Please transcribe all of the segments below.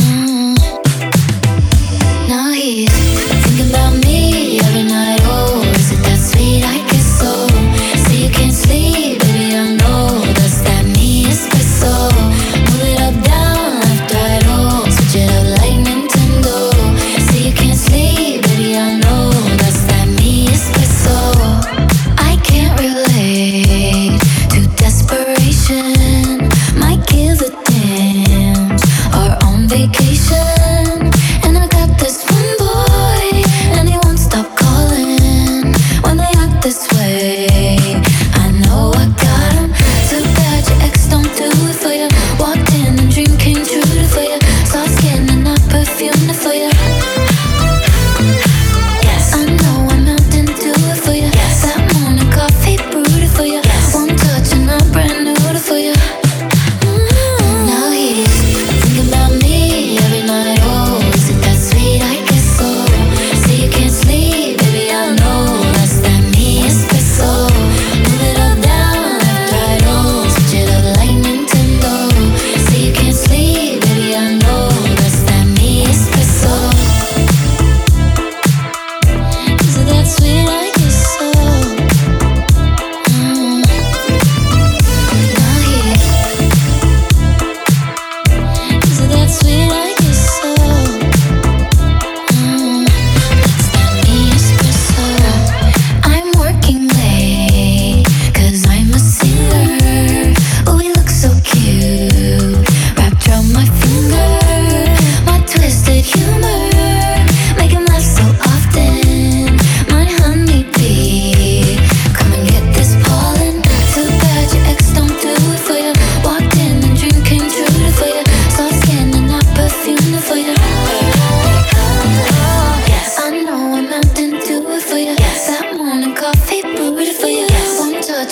Mm. Thinking about me. sweet.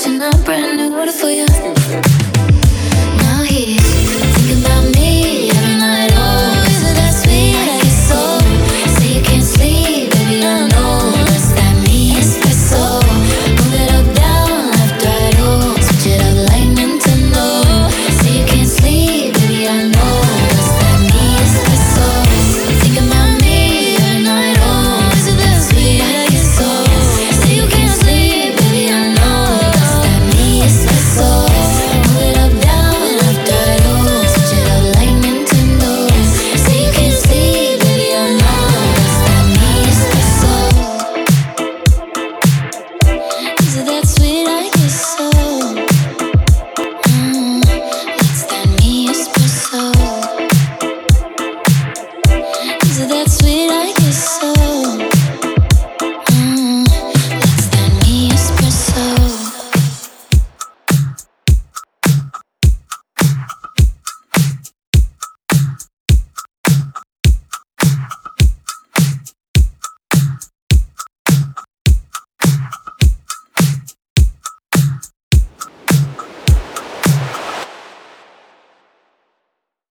touching a brand new